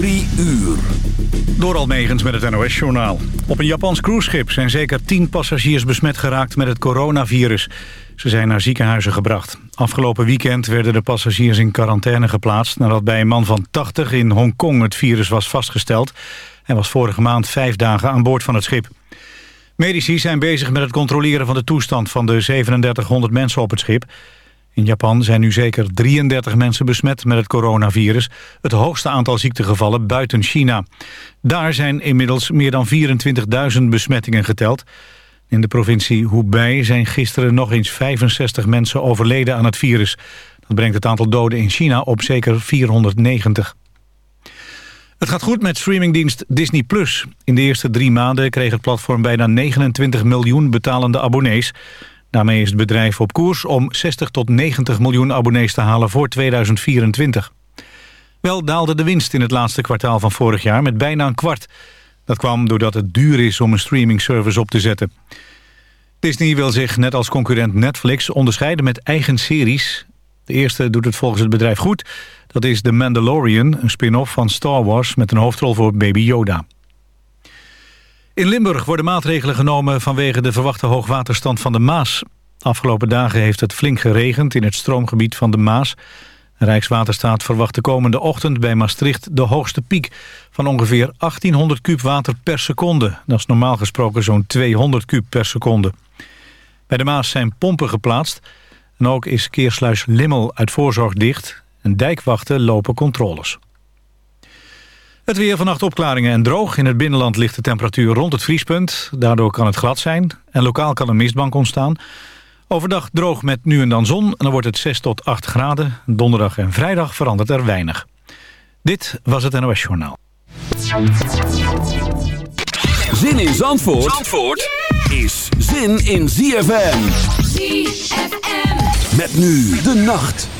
Drie uur. Door Almegens met het NOS-journaal. Op een Japans cruiseschip zijn zeker tien passagiers besmet geraakt met het coronavirus. Ze zijn naar ziekenhuizen gebracht. Afgelopen weekend werden de passagiers in quarantaine geplaatst... nadat bij een man van 80 in Hongkong het virus was vastgesteld. Hij was vorige maand vijf dagen aan boord van het schip. Medici zijn bezig met het controleren van de toestand van de 3700 mensen op het schip... In Japan zijn nu zeker 33 mensen besmet met het coronavirus. Het hoogste aantal ziektegevallen buiten China. Daar zijn inmiddels meer dan 24.000 besmettingen geteld. In de provincie Hubei zijn gisteren nog eens 65 mensen overleden aan het virus. Dat brengt het aantal doden in China op zeker 490. Het gaat goed met streamingdienst Disney+. In de eerste drie maanden kreeg het platform bijna 29 miljoen betalende abonnees. Daarmee is het bedrijf op koers om 60 tot 90 miljoen abonnees te halen voor 2024. Wel daalde de winst in het laatste kwartaal van vorig jaar met bijna een kwart. Dat kwam doordat het duur is om een streamingservice op te zetten. Disney wil zich net als concurrent Netflix onderscheiden met eigen series. De eerste doet het volgens het bedrijf goed. Dat is The Mandalorian, een spin-off van Star Wars met een hoofdrol voor Baby Yoda. In Limburg worden maatregelen genomen vanwege de verwachte hoogwaterstand van de Maas. Afgelopen dagen heeft het flink geregend in het stroomgebied van de Maas. Rijkswaterstaat verwacht de komende ochtend bij Maastricht de hoogste piek van ongeveer 1800 kub water per seconde. Dat is normaal gesproken zo'n 200 kub per seconde. Bij de Maas zijn pompen geplaatst en ook is Keersluis Limmel uit voorzorg dicht. En dijkwachten lopen controles. Het weer vannacht opklaringen en droog. In het binnenland ligt de temperatuur rond het vriespunt. Daardoor kan het glad zijn en lokaal kan een mistbank ontstaan. Overdag droog met nu en dan zon en dan wordt het 6 tot 8 graden. Donderdag en vrijdag verandert er weinig. Dit was het NOS Journaal. Zin in Zandvoort, Zandvoort is zin in ZFM. ZFM. Met nu de nacht.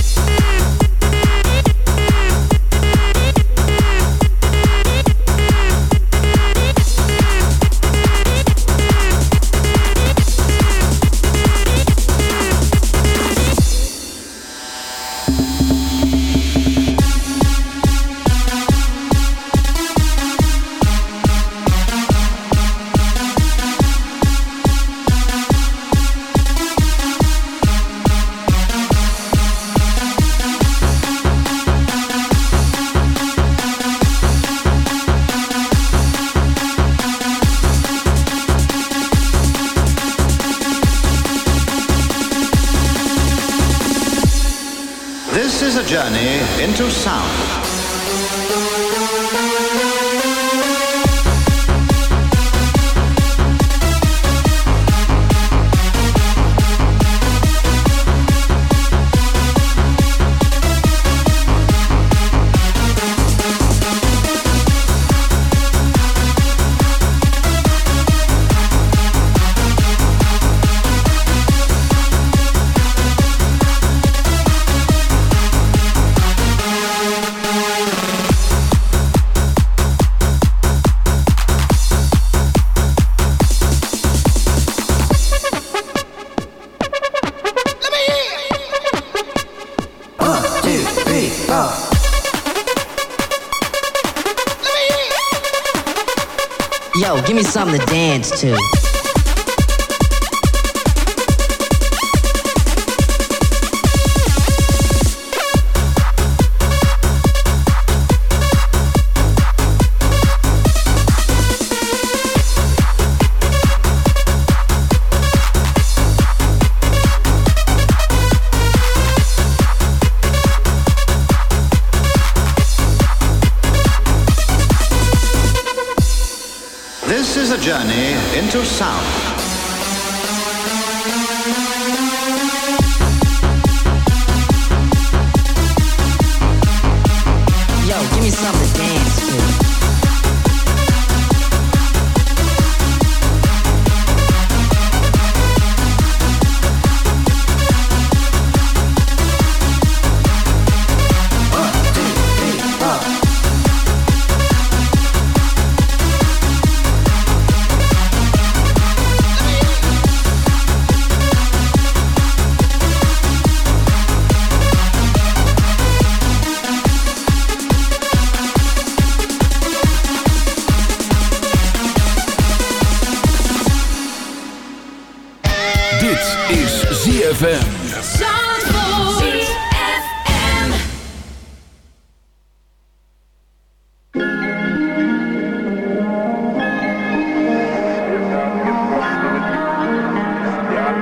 Dance to. into sound.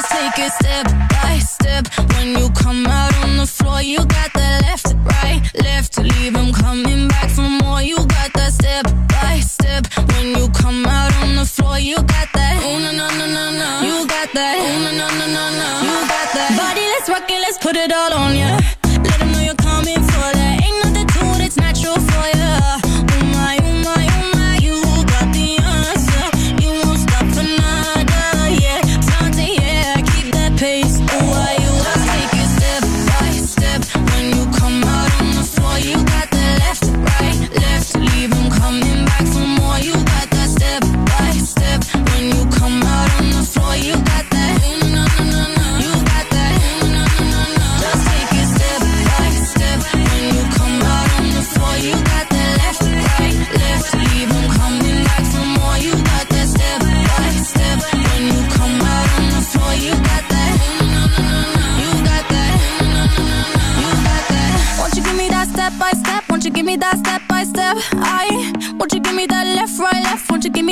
let's take it step by step. When you come out on the floor You got that left right, left. To coming back for more. You got that step by step. When you come out on the floor You got that, na na na na You got that, na na na na You got that. Body, let's rock it, let's put it all on ya. yeah.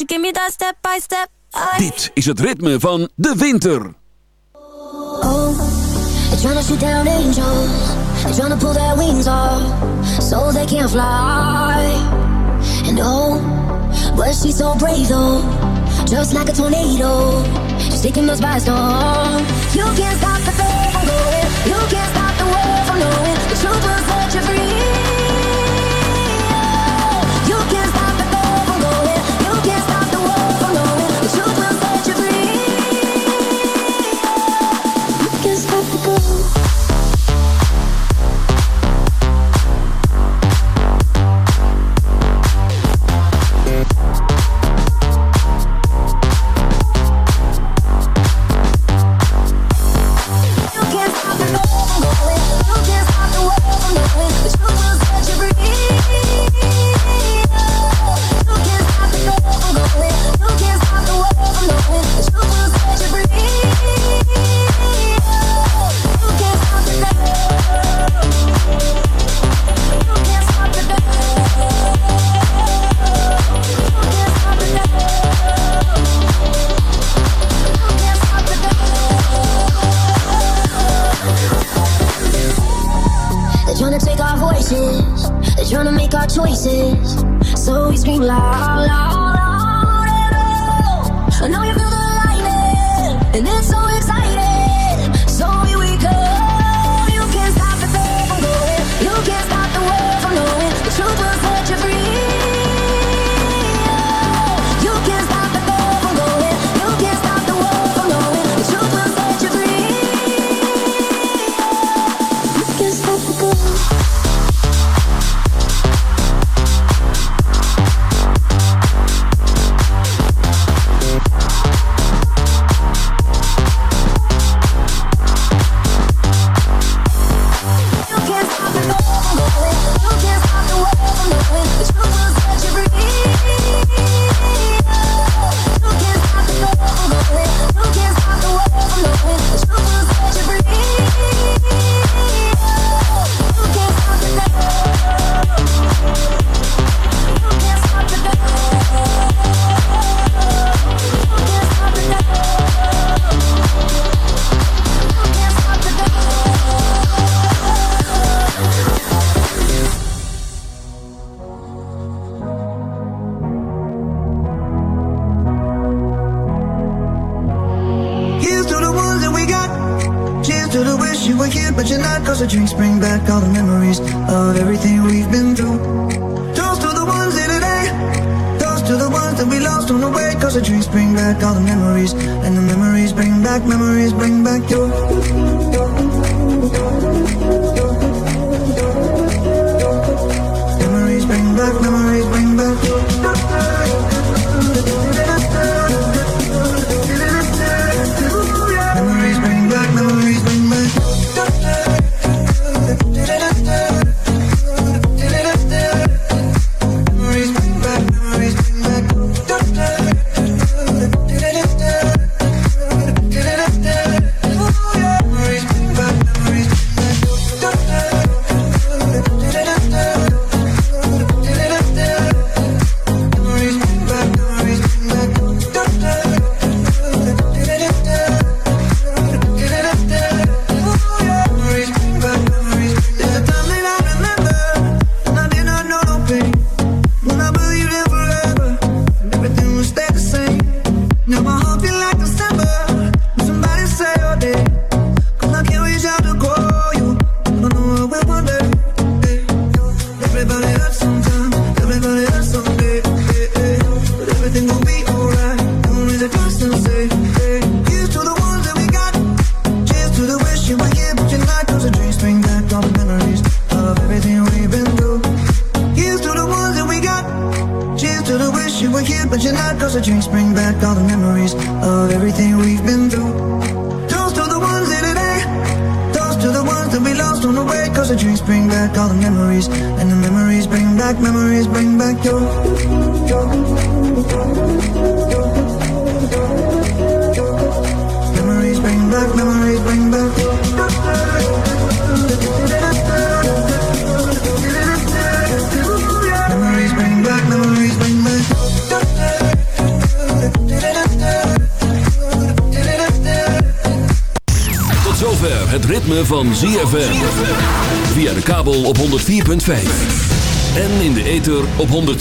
you give me that step by step. I... Dit is het ritme van de winter. Oh, they're trying to shoot down angels. I'm trying to pull their wings off. So they can't fly. And oh, but she's so brave though. Just like a tornado. She's taking those by storm. You can't stop the fame from going. You can't stop the world from knowing. The truth will set you free. places. They tryna make our choices. So we scream loud, loud, loud. And all. I know you're